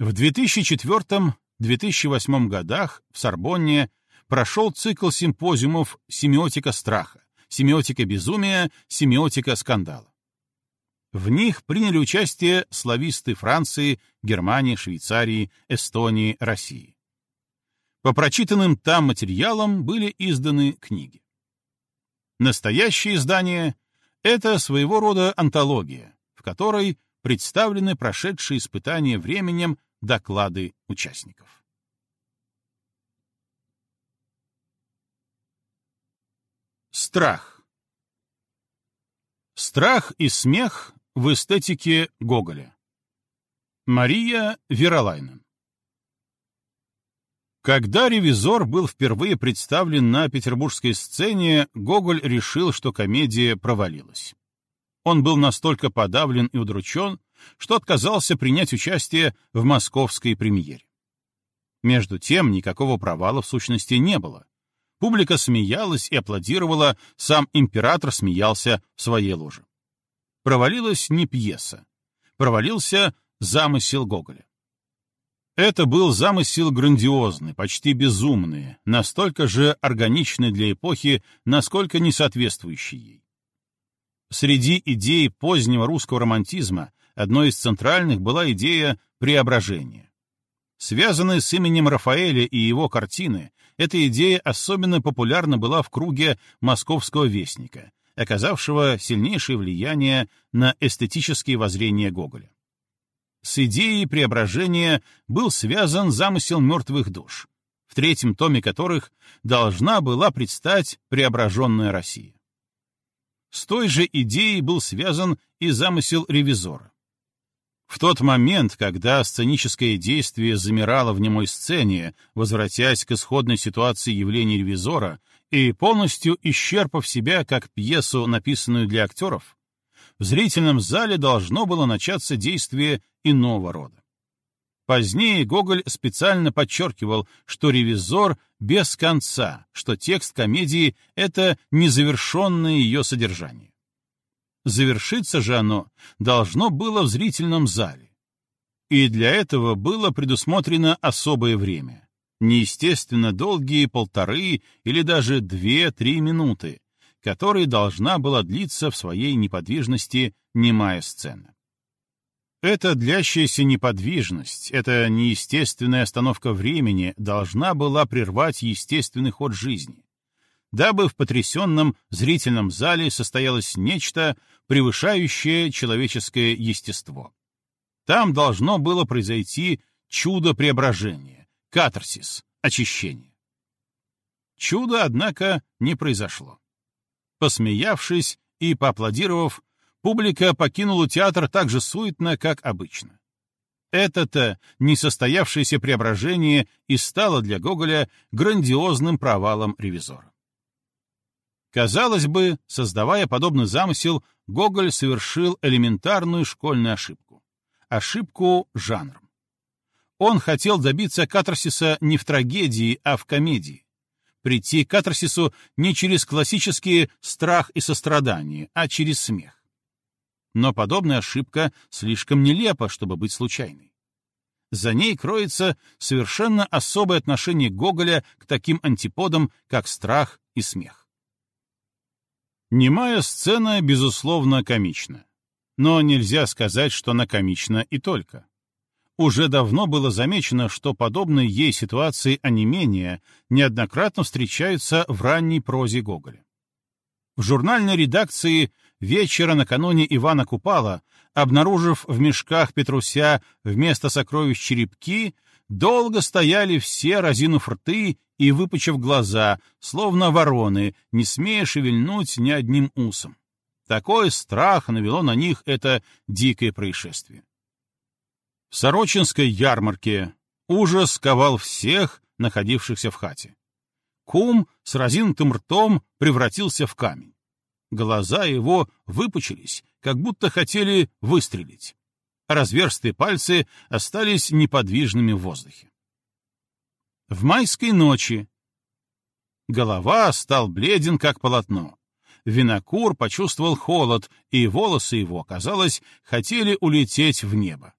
В 2004-2008 годах в Сорбонне прошел цикл симпозиумов «Семиотика страха», «Семиотика безумия», «Семиотика скандала». В них приняли участие слависты Франции, Германии, Швейцарии, Эстонии, России. По прочитанным там материалам были изданы книги. Настоящее издание — это своего рода антология, в которой представлены прошедшие испытания временем доклады участников. Страх. Страх и смех в эстетике Гоголя. Мария Веролайнен. Когда «Ревизор» был впервые представлен на петербургской сцене, Гоголь решил, что комедия провалилась. Он был настолько подавлен и удручен, что отказался принять участие в московской премьере. Между тем, никакого провала в сущности не было. Публика смеялась и аплодировала, сам император смеялся в своей ложе. Провалилась не пьеса. Провалился замысел Гоголя. Это был замысел грандиозный, почти безумный, настолько же органичный для эпохи, насколько не соответствующий ей. Среди идей позднего русского романтизма одной из центральных была идея преображения. Связанная с именем Рафаэля и его картины, эта идея особенно популярна была в круге московского вестника, оказавшего сильнейшее влияние на эстетические воззрения Гоголя. С идеей преображения был связан замысел мертвых душ, в третьем томе которых должна была предстать преображенная Россия. С той же идеей был связан и замысел ревизора. В тот момент, когда сценическое действие замирало в немой сцене, возвратясь к исходной ситуации явления ревизора и полностью исчерпав себя как пьесу, написанную для актеров, в зрительном зале должно было начаться действие иного рода. Позднее Гоголь специально подчеркивал, что «Ревизор» без конца, что текст комедии — это незавершенное ее содержание. Завершиться же оно должно было в зрительном зале. И для этого было предусмотрено особое время. Неестественно долгие полторы или даже две-три минуты, которые должна была длиться в своей неподвижности немая сцена. Эта длящаяся неподвижность, эта неестественная остановка времени должна была прервать естественный ход жизни, дабы в потрясенном зрительном зале состоялось нечто, превышающее человеческое естество. Там должно было произойти чудо преображения, катарсис, очищение. Чудо, однако, не произошло. Посмеявшись и поаплодировав, Публика покинула театр так же суетно, как обычно. Это-то несостоявшееся преображение и стало для Гоголя грандиозным провалом ревизора. Казалось бы, создавая подобный замысел, Гоголь совершил элементарную школьную ошибку. Ошибку жанром. Он хотел добиться катарсиса не в трагедии, а в комедии. Прийти к катарсису не через классические страх и сострадание, а через смех. Но подобная ошибка слишком нелепа, чтобы быть случайной. За ней кроется совершенно особое отношение Гоголя к таким антиподам, как страх и смех. Немая сцена, безусловно, комична. Но нельзя сказать, что она комична и только. Уже давно было замечено, что подобные ей ситуации онемения неоднократно встречаются в ранней прозе Гоголя. В журнальной редакции вечера накануне Ивана Купала, обнаружив в мешках Петруся вместо сокровищ черепки, долго стояли все, разинув рты и выпучив глаза, словно вороны, не смея шевельнуть ни одним усом. Такой страх навело на них это дикое происшествие. В Сорочинской ярмарке ужас ковал всех, находившихся в хате. Кум с разинутым ртом превратился в камень. Глаза его выпучились, как будто хотели выстрелить. Разверстые пальцы остались неподвижными в воздухе. В майской ночи голова стал бледен, как полотно. Винокур почувствовал холод, и волосы его, казалось, хотели улететь в небо.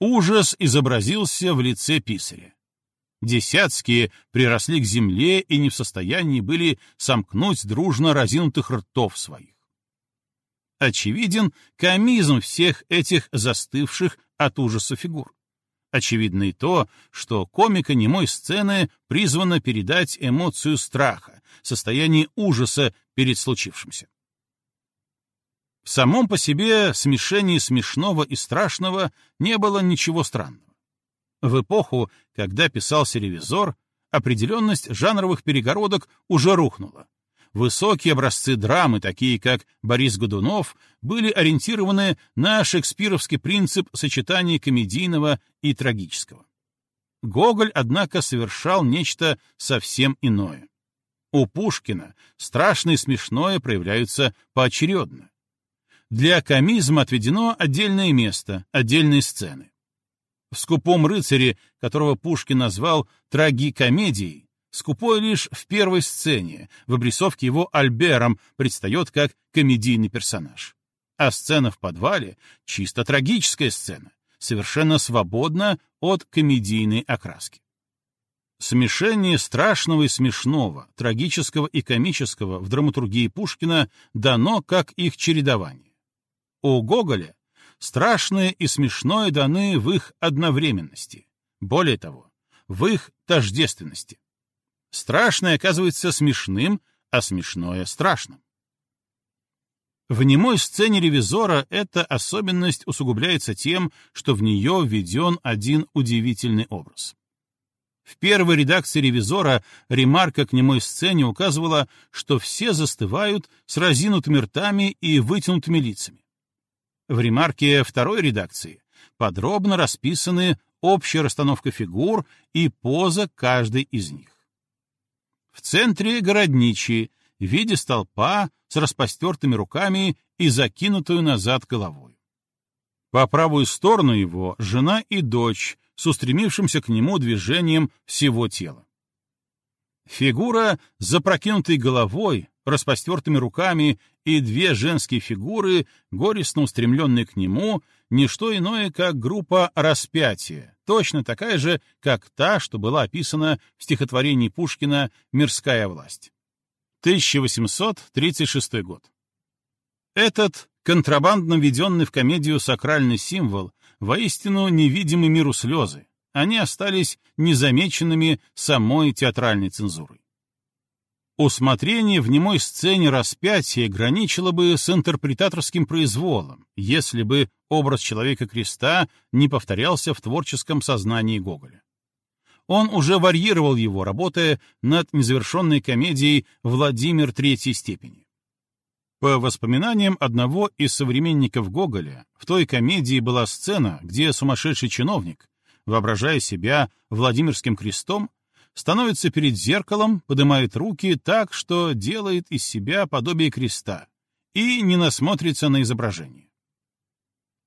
ужас изобразился в лице писаря. Десятские приросли к земле и не в состоянии были сомкнуть дружно разинутых ртов своих. Очевиден комизм всех этих застывших от ужаса фигур. Очевидно и то, что комика немой сцены призвана передать эмоцию страха, состояние ужаса перед случившимся. В самом по себе смешении смешного и страшного не было ничего странного. В эпоху, когда писался «Ревизор», определенность жанровых перегородок уже рухнула. Высокие образцы драмы, такие как Борис Годунов, были ориентированы на шекспировский принцип сочетания комедийного и трагического. Гоголь, однако, совершал нечто совсем иное. У Пушкина страшное и смешное проявляются поочередно. Для комизма отведено отдельное место, отдельные сцены. В «Скупом рыцаре», которого Пушкин назвал трагикомедией, скупой лишь в первой сцене, в обрисовке его Альбером предстает как комедийный персонаж. А сцена в подвале — чисто трагическая сцена, совершенно свободна от комедийной окраски. Смешение страшного и смешного, трагического и комического в драматургии Пушкина дано как их чередование. У Гоголя страшное и смешное даны в их одновременности. Более того, в их тождественности. Страшное оказывается смешным, а смешное — страшным. В немой сцене ревизора эта особенность усугубляется тем, что в нее введен один удивительный образ. В первой редакции ревизора ремарка к немой сцене указывала, что все застывают с разинутыми ртами и вытянутыми лицами. В ремарке второй редакции подробно расписаны общая расстановка фигур и поза каждой из них. В центре городничий в виде столпа с распростертыми руками и закинутую назад головой. По правую сторону его жена и дочь с устремившимся к нему движением всего тела. Фигура с запрокинутой головой, распростертыми руками и две женские фигуры, горестно устремленные к нему, не что иное, как группа распятия, точно такая же, как та, что была описана в стихотворении Пушкина «Мирская власть». 1836 год. Этот контрабандно введенный в комедию сакральный символ воистину невидимы миру слезы, они остались незамеченными самой театральной цензурой. Усмотрение в немой сцене распятия граничило бы с интерпретаторским произволом, если бы образ человека-креста не повторялся в творческом сознании Гоголя. Он уже варьировал его, работая над незавершенной комедией «Владимир третьей степени». По воспоминаниям одного из современников Гоголя, в той комедии была сцена, где сумасшедший чиновник, воображая себя Владимирским крестом, становится перед зеркалом, поднимает руки так, что делает из себя подобие креста, и не насмотрится на изображение.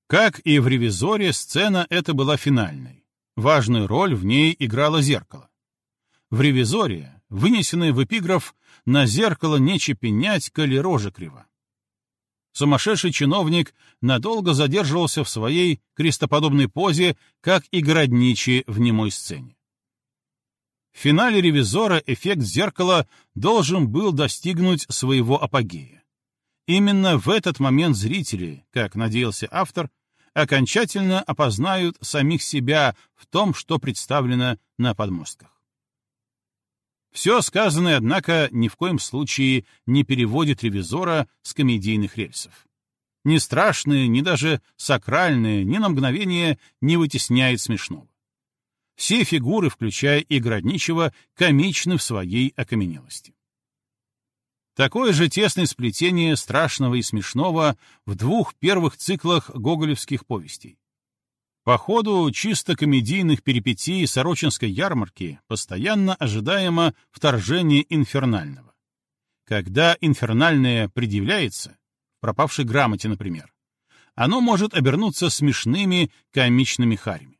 Как и в «Ревизоре», сцена эта была финальной. Важную роль в ней играло зеркало. В «Ревизоре», вынесенное в эпиграф «на зеркало нече пенять, коли рожа крива». Сумасшедший чиновник надолго задерживался в своей крестоподобной позе, как и городничий в немой сцене. В финале «Ревизора» эффект зеркала должен был достигнуть своего апогея. Именно в этот момент зрители, как надеялся автор, окончательно опознают самих себя в том, что представлено на подмостках. Все сказанное, однако, ни в коем случае не переводит ревизора с комедийных рельсов. Ни страшное, ни даже сакральное ни на мгновение не вытесняет смешного. Все фигуры, включая и Городничего, комичны в своей окаменелости. Такое же тесное сплетение страшного и смешного в двух первых циклах гоголевских повестей. По ходу чисто комедийных перипетий Сорочинской ярмарки постоянно ожидаемо вторжение инфернального. Когда инфернальное предъявляется, в пропавшей грамоте, например, оно может обернуться смешными комичными харями.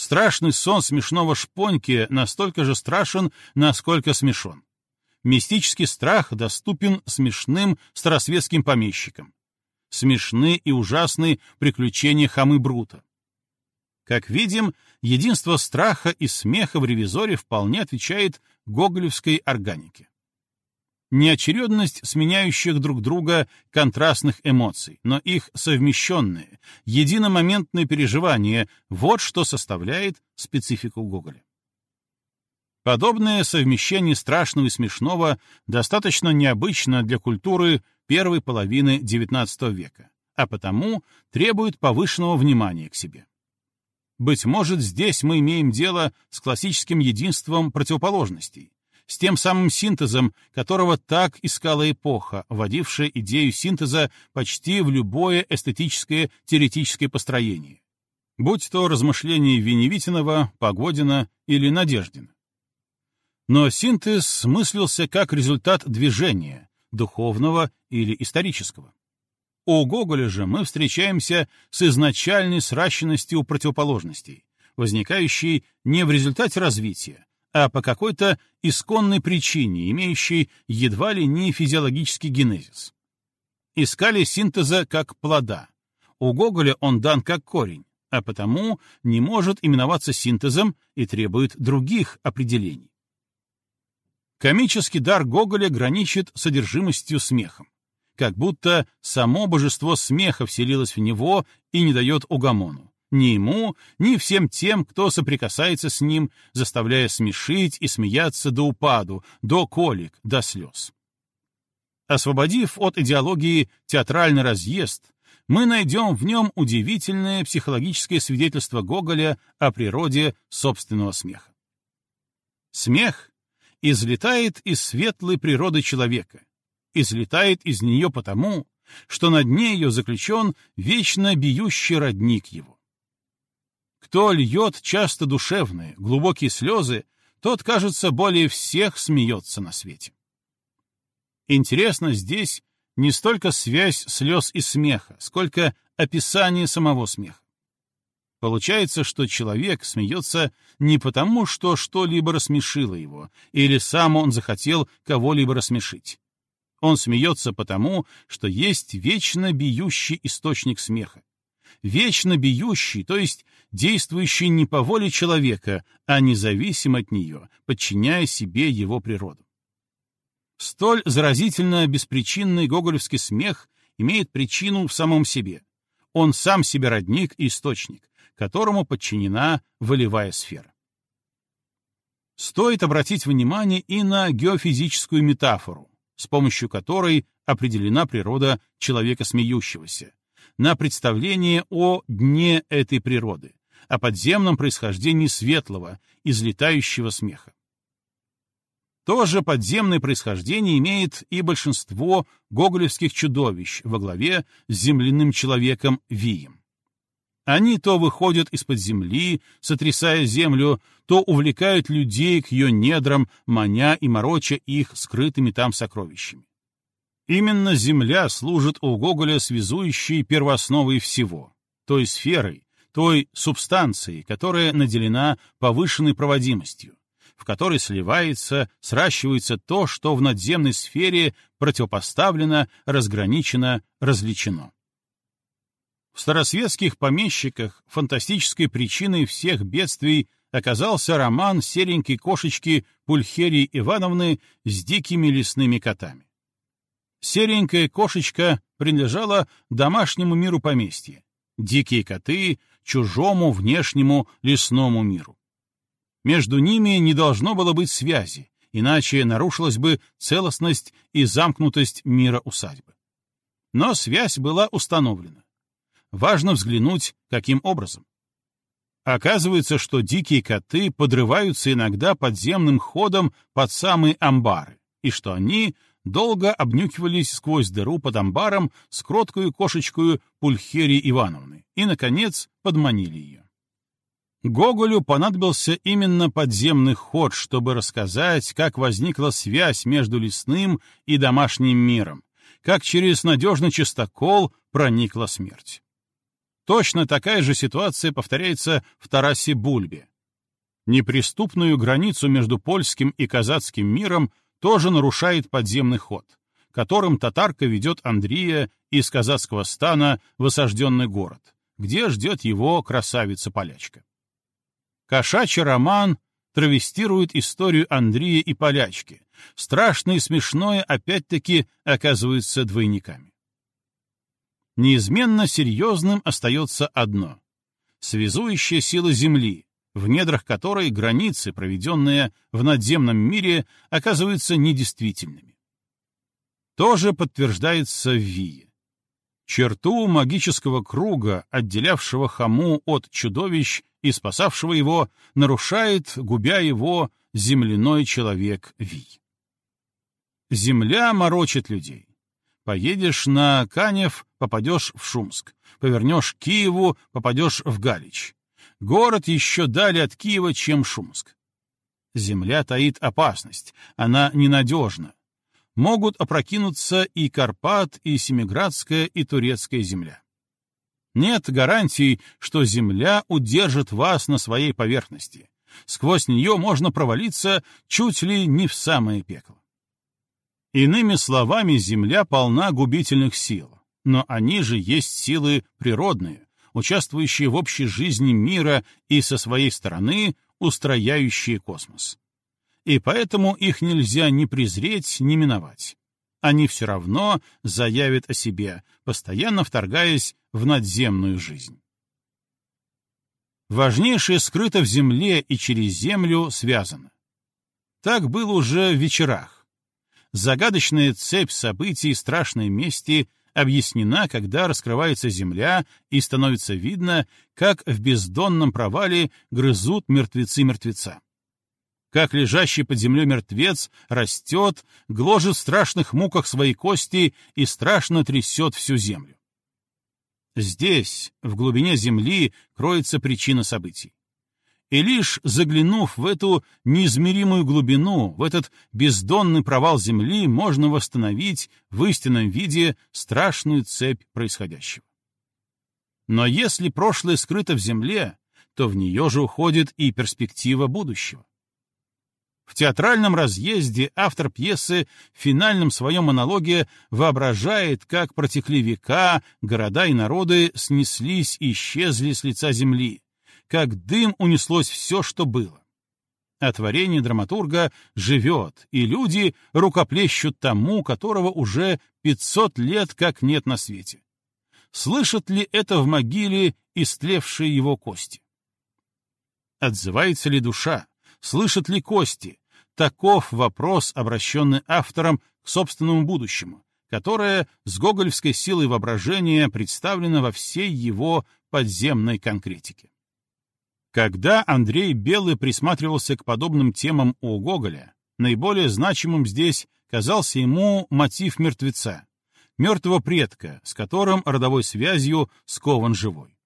Страшный сон смешного шпоньки настолько же страшен, насколько смешон. Мистический страх доступен смешным старосветским помещикам. Смешны и ужасны приключения хамы Брута. Как видим, единство страха и смеха в «Ревизоре» вполне отвечает гоголевской органике. Неочередность сменяющих друг друга контрастных эмоций, но их совмещенные, единомоментные переживания — вот что составляет специфику Гоголя. Подобное совмещение страшного и смешного достаточно необычно для культуры первой половины XIX века, а потому требует повышенного внимания к себе. Быть может, здесь мы имеем дело с классическим единством противоположностей, с тем самым синтезом, которого так искала эпоха, вводившая идею синтеза почти в любое эстетическое теоретическое построение, будь то размышления Веневитинова, Погодина или Надеждина. Но синтез смыслился как результат движения, духовного или исторического. У Гоголя же мы встречаемся с изначальной сращенностью противоположностей, возникающей не в результате развития, а по какой-то исконной причине, имеющей едва ли не физиологический генезис. Искали синтеза как плода. У Гоголя он дан как корень, а потому не может именоваться синтезом и требует других определений. Комический дар Гоголя граничит содержимостью смехом, как будто само божество смеха вселилось в него и не дает угомону. Ни ему, ни всем тем, кто соприкасается с ним, заставляя смешить и смеяться до упаду, до колик, до слез. Освободив от идеологии театральный разъезд, мы найдем в нем удивительное психологическое свидетельство Гоголя о природе собственного смеха. Смех излетает из светлой природы человека, излетает из нее потому, что на дне ее заключен вечно бьющий родник его. Кто льет часто душевные, глубокие слезы, тот, кажется, более всех смеется на свете. Интересно здесь не столько связь слез и смеха, сколько описание самого смеха. Получается, что человек смеется не потому, что что-либо рассмешило его, или сам он захотел кого-либо рассмешить. Он смеется потому, что есть вечно бьющий источник смеха. Вечно бьющий, то есть действующий не по воле человека, а независимо от нее, подчиняя себе его природу. Столь заразительно беспричинный гоголевский смех имеет причину в самом себе. Он сам себе родник и источник, которому подчинена волевая сфера. Стоит обратить внимание и на геофизическую метафору, с помощью которой определена природа человека смеющегося, на представление о дне этой природы, о подземном происхождении светлого, излетающего смеха. Тоже подземное происхождение имеет и большинство гоголевских чудовищ во главе с земляным человеком Вием. Они то выходят из-под земли, сотрясая землю, то увлекают людей к ее недрам, маня и мороча их скрытыми там сокровищами. Именно земля служит у Гоголя связующей первоосновой всего, той сферой, той субстанцией, которая наделена повышенной проводимостью, в которой сливается, сращивается то, что в надземной сфере противопоставлено, разграничено, различено. В старосветских помещиках фантастической причиной всех бедствий оказался роман серенькой кошечки Пульхерии Ивановны с дикими лесными котами. Серенькая кошечка принадлежала домашнему миру поместья, дикие коты — чужому внешнему лесному миру. Между ними не должно было быть связи, иначе нарушилась бы целостность и замкнутость мира усадьбы. Но связь была установлена важно взглянуть, каким образом. Оказывается, что дикие коты подрываются иногда подземным ходом под самые амбары, и что они долго обнюхивались сквозь дыру под амбаром с кроткую кошечкою Пульхери Ивановны и, наконец, подманили ее. Гоголю понадобился именно подземный ход, чтобы рассказать, как возникла связь между лесным и домашним миром, как через надежный чистокол проникла смерть. Точно такая же ситуация повторяется в Тарасе Бульбе. Неприступную границу между польским и казацким миром тоже нарушает подземный ход, которым татарка ведет Андрея из казацкого стана в осажденный город, где ждет его красавица-полячка. Кошачий роман травестирует историю Андрея и полячки. Страшное и смешное опять-таки оказываются двойниками. Неизменно серьезным остается одно — связующая сила Земли, в недрах которой границы, проведенные в надземном мире, оказываются недействительными. Тоже подтверждается в Вие. Черту магического круга, отделявшего Хаму от чудовищ и спасавшего его, нарушает, губя его, земляной человек Вий. Земля морочит людей. Поедешь на Канев — попадешь в Шумск. Повернешь к Киеву — попадешь в Галич. Город еще далее от Киева, чем Шумск. Земля таит опасность, она ненадежна. Могут опрокинуться и Карпат, и Семиградская, и Турецкая земля. Нет гарантий, что земля удержит вас на своей поверхности. Сквозь нее можно провалиться чуть ли не в самое пекло. Иными словами, земля полна губительных сил, но они же есть силы природные, участвующие в общей жизни мира и со своей стороны устрояющие космос. И поэтому их нельзя ни презреть, ни миновать. Они все равно заявят о себе, постоянно вторгаясь в надземную жизнь. Важнейшее скрыто в земле и через землю связано. Так было уже в вечерах. Загадочная цепь событий страшной мести — объяснена, когда раскрывается земля и становится видно, как в бездонном провале грызут мертвецы мертвеца. Как лежащий под землей мертвец растет, гложет в страшных муках свои кости и страшно трясет всю землю. Здесь, в глубине земли, кроется причина событий. И лишь заглянув в эту неизмеримую глубину, в этот бездонный провал Земли, можно восстановить в истинном виде страшную цепь происходящего. Но если прошлое скрыто в Земле, то в нее же уходит и перспектива будущего. В театральном разъезде автор пьесы в финальном своем монологе воображает, как протекли века, города и народы снеслись и исчезли с лица земли, как дым унеслось все, что было. А творение драматурга живет, и люди рукоплещут тому, которого уже пятьсот лет как нет на свете. Слышат ли это в могиле истлевшие его кости? Отзывается ли душа? Слышат ли кости? Таков вопрос, обращенный автором к собственному будущему, которое с гоголевской силой воображения представлено во всей его подземной конкретике. Когда Андрей Белый присматривался к подобным темам у Гоголя, наиболее значимым здесь казался ему мотив мертвеца, мертвого предка, с которым родовой связью скован живой.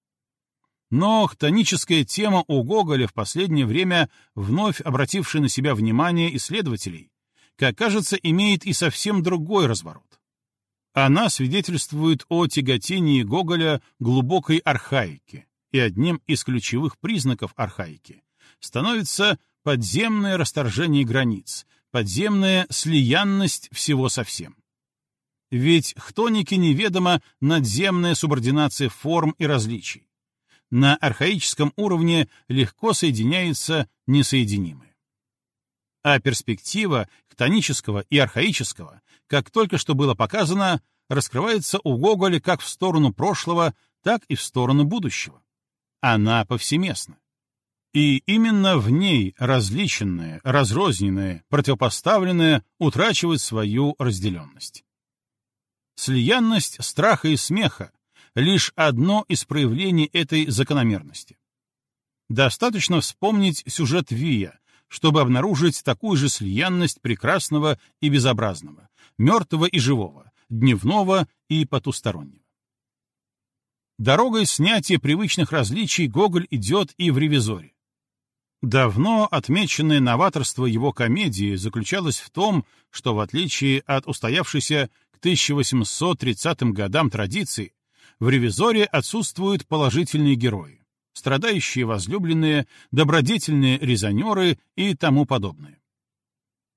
Но хтоническая тема у Гоголя в последнее время, вновь обратившая на себя внимание исследователей, как кажется, имеет и совсем другой разворот. Она свидетельствует о тяготении Гоголя глубокой архаики, и одним из ключевых признаков архаики становится подземное расторжение границ, подземная слиянность всего со всем. Ведь хтонике неведома надземная субординация форм и различий. На архаическом уровне легко соединяются несоединимые. А перспектива хтонического и архаического, как только что было показано, раскрывается у Гоголя как в сторону прошлого, так и в сторону будущего она повсеместна. И именно в ней различенное, разрозненное, противопоставленное утрачивает свою разделенность. Слиянность страха и смеха — лишь одно из проявлений этой закономерности. Достаточно вспомнить сюжет Вия, чтобы обнаружить такую же слиянность прекрасного и безобразного, мертвого и живого, дневного и потустороннего. Дорогой снятия привычных различий Гоголь идет и в «Ревизоре». Давно отмеченное новаторство его комедии заключалось в том, что в отличие от устоявшейся к 1830 годам традиции, в «Ревизоре» отсутствуют положительные герои, страдающие возлюбленные, добродетельные резонеры и тому подобное.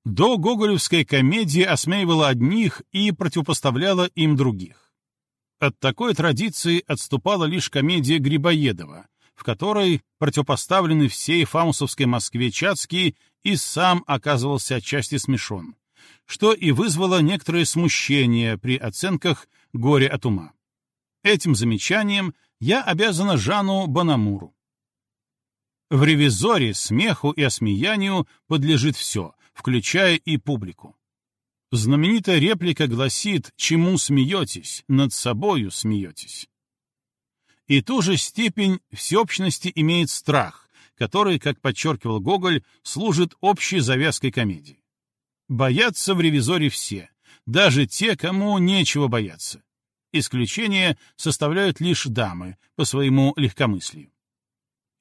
До гоголевская комедия осмеивала одних и противопоставляла им других. От такой традиции отступала лишь комедия Грибоедова, в которой противопоставленный всей фаусовской Москве Чацкий и сам оказывался отчасти смешон, что и вызвало некоторое смущение при оценках «Горе от ума». Этим замечанием я обязана Жану Банамуру. В «Ревизоре» смеху и осмеянию подлежит все, включая и публику. Знаменитая реплика гласит «Чему смеетесь? Над собою смеетесь». И ту же степень всеобщности имеет страх, который, как подчеркивал Гоголь, служит общей завязкой комедии. Боятся в «Ревизоре» все, даже те, кому нечего бояться. Исключение составляют лишь дамы по своему легкомыслию.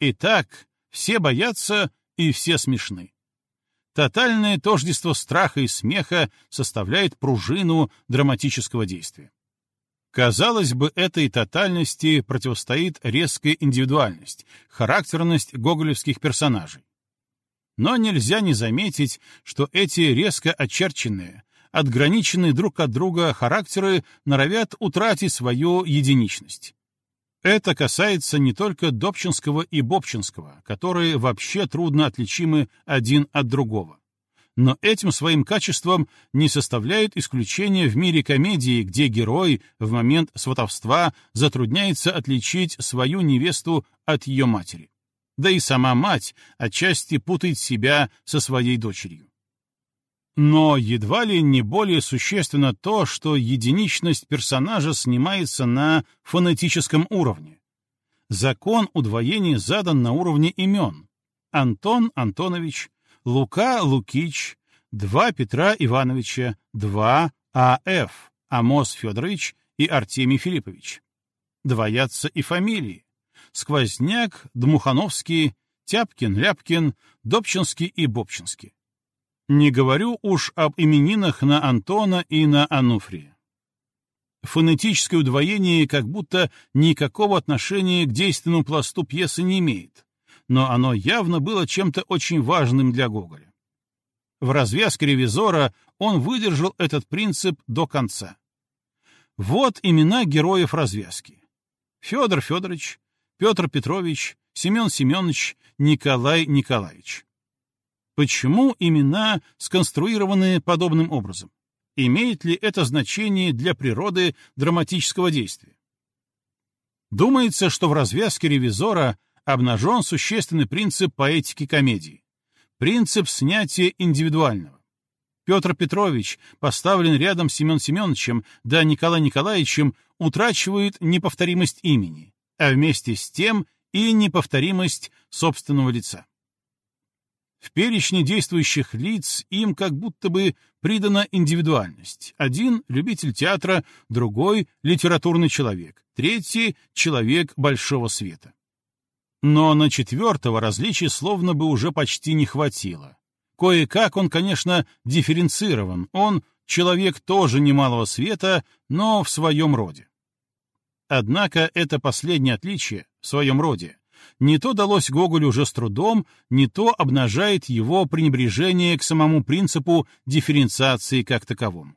Итак, все боятся и все смешны. Тотальное тождество страха и смеха составляет пружину драматического действия. Казалось бы, этой тотальности противостоит резкая индивидуальность, характерность гоголевских персонажей. Но нельзя не заметить, что эти резко очерченные, отграниченные друг от друга характеры норовят утратить свою единичность. Это касается не только Добчинского и Бобчинского, которые вообще трудно отличимы один от другого. Но этим своим качеством не составляют исключения в мире комедии, где герой в момент сватовства затрудняется отличить свою невесту от ее матери. Да и сама мать отчасти путает себя со своей дочерью. Но едва ли не более существенно то, что единичность персонажа снимается на фонетическом уровне. Закон удвоения задан на уровне имен. Антон Антонович, Лука Лукич, два Петра Ивановича, два А.Ф., Амос Федорович и Артемий Филиппович. Двоятся и фамилии. Сквозняк, Дмухановский, Тяпкин-Ляпкин, Добчинский и Бобчинский. Не говорю уж об именинах на Антона и на Ануфрия. Фонетическое удвоение как будто никакого отношения к действенному пласту пьесы не имеет, но оно явно было чем-то очень важным для Гоголя. В развязке ревизора он выдержал этот принцип до конца. Вот имена героев развязки. Федор Федорович, Петр Петрович, Семен Семенович, Николай Николаевич. Почему имена сконструированы подобным образом? Имеет ли это значение для природы драматического действия? Думается, что в развязке ревизора обнажен существенный принцип поэтики комедии. Принцип снятия индивидуального. Петр Петрович, поставлен рядом с Семен Семеновичем, да Николай Николаевичем, утрачивает неповторимость имени, а вместе с тем и неповторимость собственного лица. В перечне действующих лиц им как будто бы придана индивидуальность. Один — любитель театра, другой — литературный человек, третий — человек большого света. Но на четвертого различий словно бы уже почти не хватило. Кое-как он, конечно, дифференцирован, он — человек тоже немалого света, но в своем роде. Однако это последнее отличие в своем роде не то далось Гоголю уже с трудом, не то обнажает его пренебрежение к самому принципу дифференциации как таковому.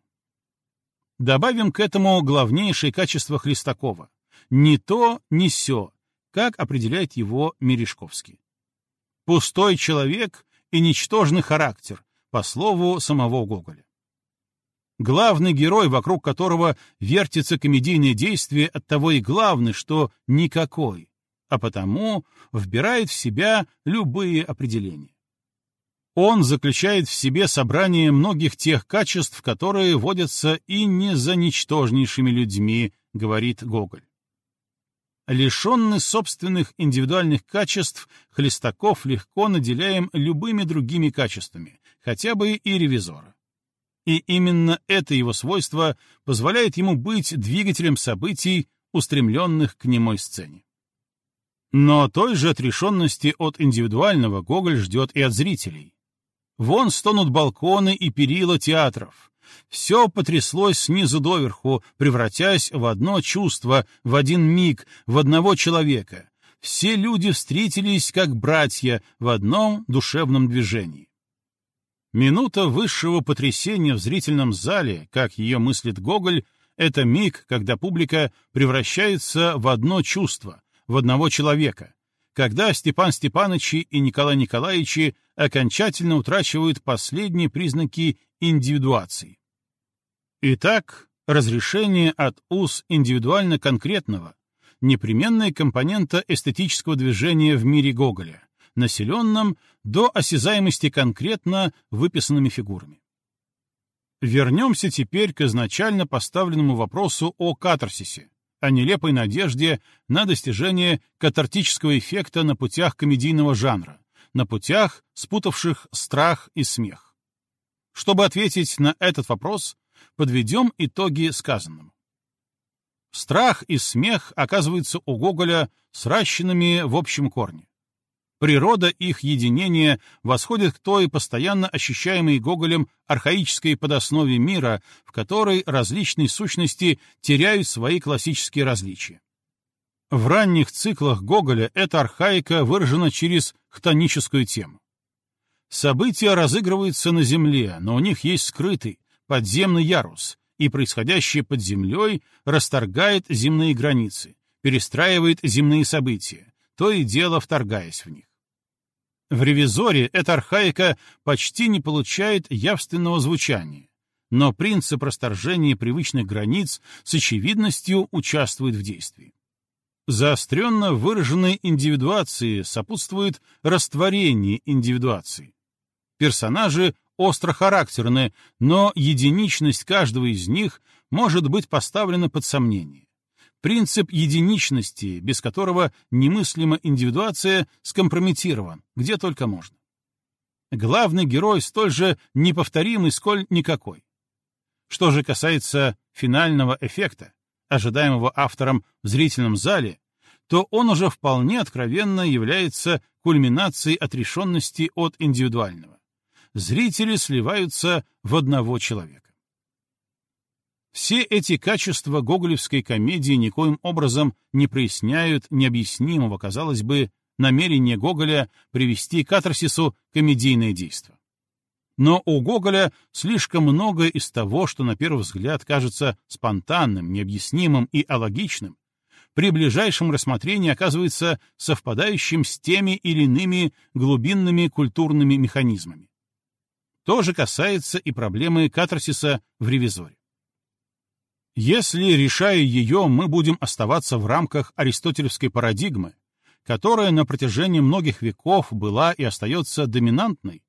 Добавим к этому главнейшее качество Хлестакова — «ни то, ни сё», как определяет его Мережковский. Пустой человек и ничтожный характер, по слову самого Гоголя. Главный герой, вокруг которого вертится комедийное действие, оттого и главный, что никакой, а потому вбирает в себя любые определения. Он заключает в себе собрание многих тех качеств, которые водятся и не за ничтожнейшими людьми, говорит Гоголь. Лишенный собственных индивидуальных качеств, Хлестаков легко наделяем любыми другими качествами, хотя бы и ревизора. И именно это его свойство позволяет ему быть двигателем событий, устремленных к немой сцене. Но той же отрешенности от индивидуального Гоголь ждет и от зрителей. Вон стонут балконы и перила театров. Все потряслось снизу доверху, превратясь в одно чувство, в один миг, в одного человека. Все люди встретились как братья в одном душевном движении. Минута высшего потрясения в зрительном зале, как ее мыслит Гоголь, Это миг, когда публика превращается в одно чувство, в одного человека, когда Степан Степановичи и Николай Николаевичи окончательно утрачивают последние признаки индивидуации. Итак, разрешение от уз индивидуально-конкретного, непременная компонента эстетического движения в мире Гоголя, населенном до осязаемости конкретно выписанными фигурами. Вернемся теперь к изначально поставленному вопросу о катарсисе, о нелепой надежде на достижение катартического эффекта на путях комедийного жанра, на путях, спутавших страх и смех. Чтобы ответить на этот вопрос, подведем итоги сказанному. Страх и смех оказываются у Гоголя сращенными в общем корне. Природа их единения восходит к той постоянно ощущаемой Гоголем архаической подоснове мира, в которой различные сущности теряют свои классические различия. В ранних циклах Гоголя эта архаика выражена через хтоническую тему. События разыгрываются на Земле, но у них есть скрытый, подземный ярус, и происходящее под землей расторгает земные границы, перестраивает земные события, то и дело вторгаясь в них. В ревизоре эта архаика почти не получает явственного звучания, но принцип расторжения привычных границ с очевидностью участвует в действии. Заостренно выраженной индивидуации сопутствует растворение индивидуации. Персонажи острохарактерны, но единичность каждого из них может быть поставлена под сомнение. Принцип единичности, без которого немыслима индивидуация, скомпрометирован, где только можно. Главный герой столь же неповторимый, сколь никакой. Что же касается финального эффекта, ожидаемого автором в зрительном зале, то он уже вполне откровенно является кульминацией отрешенности от индивидуального. Зрители сливаются в одного человека. Все эти качества гоголевской комедии никоим образом не проясняют необъяснимого, казалось бы, намерения Гоголя привести к катарсису комедийное действо. Но у Гоголя слишком многое из того, что на первый взгляд кажется спонтанным, необъяснимым и алогичным, при ближайшем рассмотрении оказывается совпадающим с теми или иными глубинными культурными механизмами. То же касается и проблемы катарсиса в ревизоре. Если, решая ее, мы будем оставаться в рамках аристотелевской парадигмы, которая на протяжении многих веков была и остается доминантной,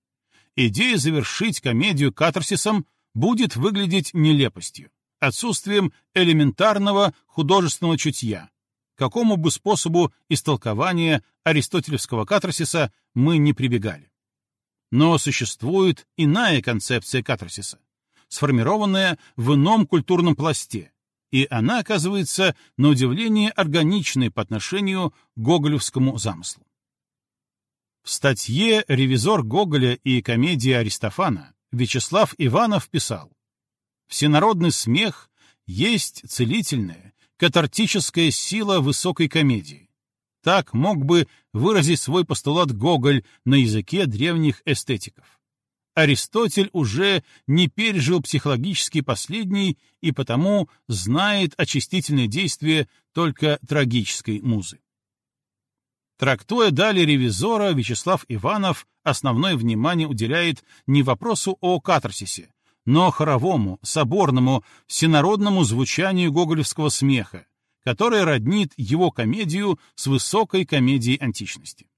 идея завершить комедию катарсисом будет выглядеть нелепостью, отсутствием элементарного художественного чутья, какому бы способу истолкования аристотелевского катарсиса мы не прибегали. Но существует иная концепция катарсиса — сформированная в ином культурном пласте, и она оказывается, на удивление, органичной по отношению к гоголевскому замыслу. В статье «Ревизор Гоголя и комедия Аристофана» Вячеслав Иванов писал «Всенародный смех есть целительная, катартическая сила высокой комедии. Так мог бы выразить свой постулат Гоголь на языке древних эстетиков. Аристотель уже не пережил психологически последний и потому знает очистительные действия только трагической музы. Трактуя далее ревизора, Вячеслав Иванов основное внимание уделяет не вопросу о катарсисе, но хоровому, соборному, всенародному звучанию гоголевского смеха, которое роднит его комедию с высокой комедией античности.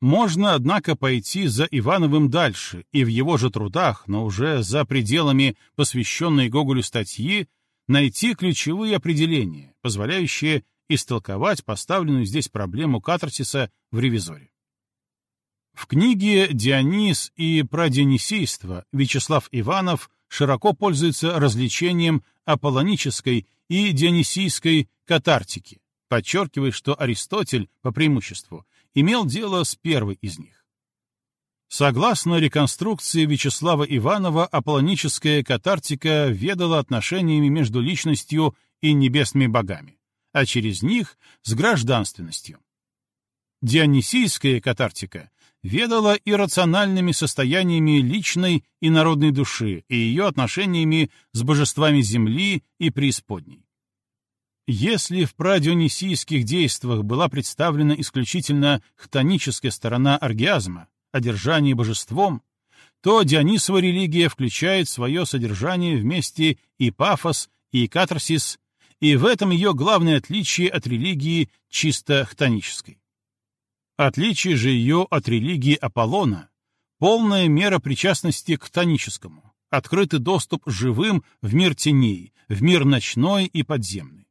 Можно, однако, пойти за Ивановым дальше и в его же трудах, но уже за пределами посвященной Гоголю статьи, найти ключевые определения, позволяющие истолковать поставленную здесь проблему катарсиса в ревизоре. В книге «Дионис и продионисийство» Вячеслав Иванов широко пользуется развлечением аполлонической и дионисийской катартики, подчеркивая, что Аристотель, по преимуществу, имел дело с первой из них. Согласно реконструкции Вячеслава Иванова, аполлоническая катартика ведала отношениями между личностью и небесными богами, а через них — с гражданственностью. Дионисийская катартика ведала иррациональными состояниями личной и народной души и ее отношениями с божествами земли и преисподней. Если в прадионисийских действиях была представлена исключительно хтоническая сторона оргиазма, одержание божеством, то Дионисова религия включает в свое содержание вместе и пафос, и катарсис, и в этом ее главное отличие от религии чисто хтонической. Отличие же ее от религии Аполлона — полная мера причастности к тоническому, открытый доступ живым в мир теней, в мир ночной и подземный.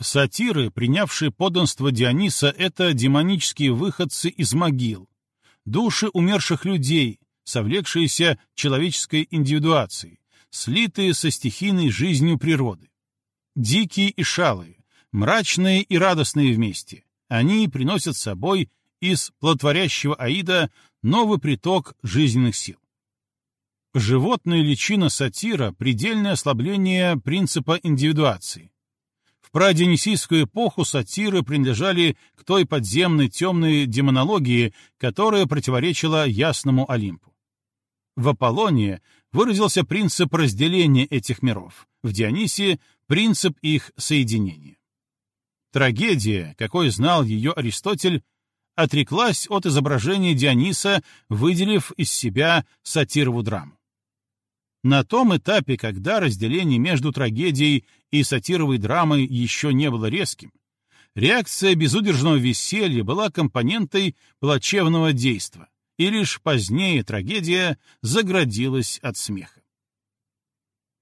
Сатиры, принявшие подданство Диониса, — это демонические выходцы из могил, души умерших людей, совлекшиеся человеческой индивидуацией, слитые со стихийной жизнью природы. Дикие и шалые, мрачные и радостные вместе, они приносят с собой из плодотворящего Аида новый приток жизненных сил. Животная личина сатира — предельное ослабление принципа индивидуации. В праденисийскую эпоху сатиры принадлежали к той подземной темной демонологии, которая противоречила ясному Олимпу. В Аполлонии выразился принцип разделения этих миров, в Дионисии — принцип их соединения. Трагедия, какой знал ее Аристотель, отреклась от изображения Диониса, выделив из себя сатирову драму. На том этапе, когда разделение между трагедией и сатировой драмой еще не было резким, реакция безудержного веселья была компонентой плачевного действа, и лишь позднее трагедия заградилась от смеха.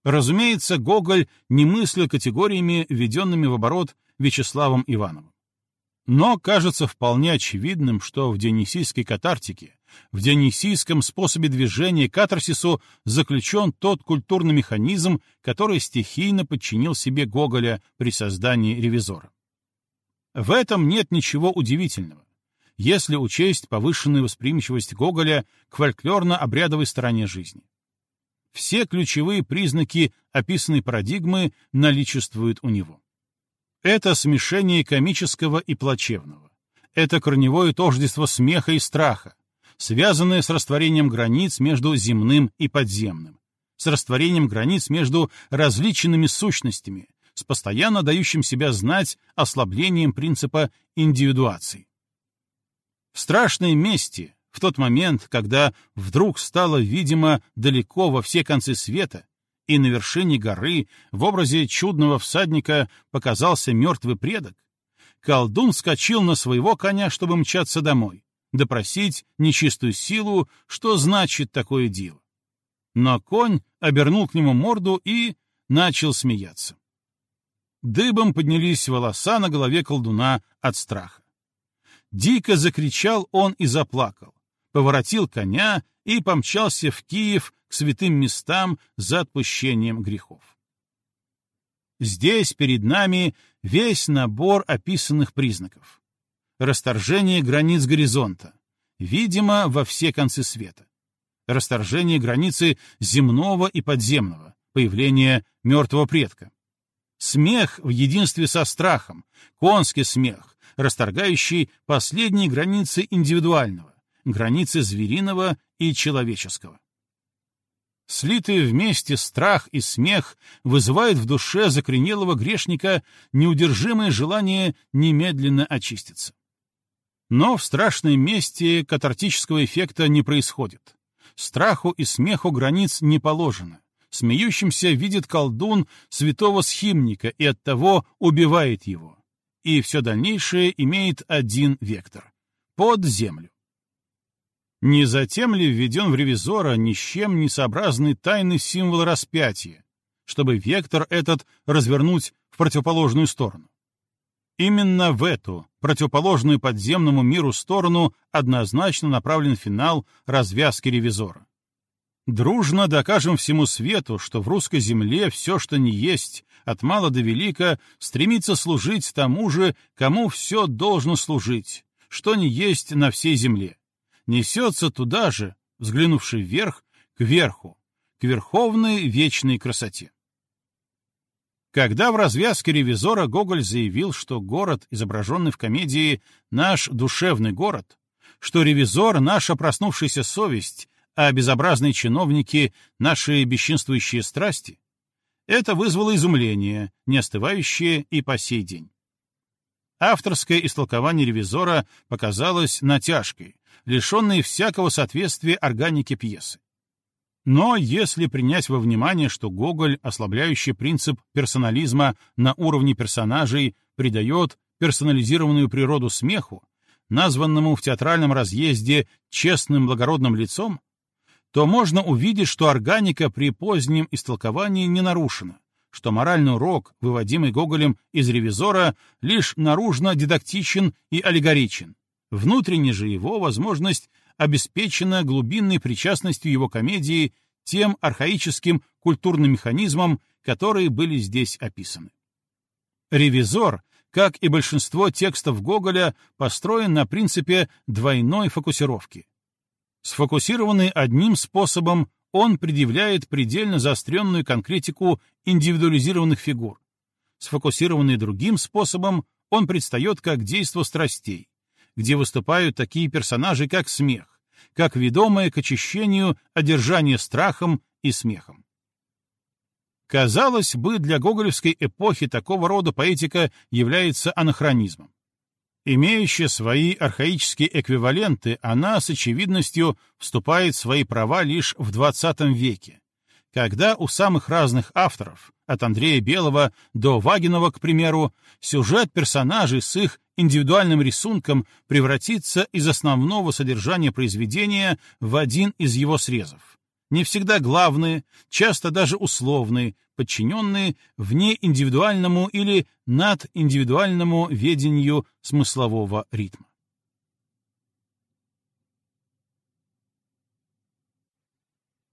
Разумеется, Гоголь не мыслил категориями, введенными в оборот Вячеславом Ивановым. Но кажется вполне очевидным, что в дионисийской катартике, в дионисийском способе движения катарсису заключен тот культурный механизм, который стихийно подчинил себе Гоголя при создании «Ревизора». В этом нет ничего удивительного, если учесть повышенную восприимчивость Гоголя к фольклорно-обрядовой стороне жизни. Все ключевые признаки описанной парадигмы наличествуют у него. Это смешение комического и плачевного. Это корневое тождество смеха и страха, связанное с растворением границ между земным и подземным, с растворением границ между различными сущностями, с постоянно дающим себя знать ослаблением принципа индивидуации. В страшной мести, в тот момент, когда вдруг стало видимо далеко во все концы света, и на вершине горы в образе чудного всадника показался мертвый предок, колдун скочил на своего коня, чтобы мчаться домой, допросить нечистую силу, что значит такое дело. Но конь обернул к нему морду и начал смеяться. Дыбом поднялись волоса на голове колдуна от страха. Дико закричал он и заплакал, поворотил коня и помчался в Киев к святым местам за отпущением грехов. Здесь перед нами весь набор описанных признаков. Расторжение границ горизонта, видимо, во все концы света. Расторжение границы земного и подземного, появление мертвого предка. Смех в единстве со страхом, конский смех, расторгающий последние границы индивидуального, границы звериного и человеческого. Слитые вместе страх и смех вызывают в душе закоренелого грешника неудержимое желание немедленно очиститься. Но в страшной мести катартического эффекта не происходит. Страху и смеху границ не положено. Смеющимся видит колдун святого схимника и оттого убивает его. И все дальнейшее имеет один вектор — под землю. Не затем ли введен в ревизора ни с чем не сообразный тайный символ распятия, чтобы вектор этот развернуть в противоположную сторону? Именно в эту, противоположную подземному миру сторону, однозначно направлен финал развязки ревизора. Дружно докажем всему свету, что в русской земле все, что не есть, от мала до велика, стремится служить тому же, кому все должно служить, что не есть на всей земле несется туда же, взглянувши вверх, к верху, к верховной вечной красоте. Когда в развязке ревизора Гоголь заявил, что город, изображенный в комедии «Наш душевный город», что ревизор — наша проснувшаяся совесть, а безобразные чиновники — наши бесчинствующие страсти, это вызвало изумление, не остывающее и по сей день. Авторское истолкование ревизора показалось натяжкой, лишенной всякого соответствия органике пьесы. Но если принять во внимание, что Гоголь, ослабляющий принцип персонализма на уровне персонажей, придает персонализированную природу смеху, названному в театральном разъезде честным благородным лицом, то можно увидеть, что органика при позднем истолковании не нарушена, что моральный урок, выводимый Гоголем из ревизора, лишь наружно дидактичен и аллегоричен, внутренне же его возможность обеспечена глубинной причастностью его комедии тем архаическим культурным механизмам, которые были здесь описаны. «Ревизор», как и большинство текстов Гоголя, построен на принципе двойной фокусировки. Сфокусированный одним способом, он предъявляет предельно заостренную конкретику индивидуализированных фигур. Сфокусированный другим способом, он предстает как действо страстей, где выступают такие персонажи, как смех, как ведомое к очищению одержание страхом и смехом. Казалось бы, для гоголевской эпохи такого рода поэтика является анахронизмом. Имеющая свои архаические эквиваленты, она с очевидностью вступает в свои права лишь в XX веке, когда у самых разных авторов, от Андрея Белого до Вагинова, к примеру, сюжет персонажей с их индивидуальным рисунком превратится из основного содержания произведения в один из его срезов. Не всегда главные, часто даже условные, подчиненные вне индивидуальному или надиндивидуальному ведению смыслового ритма.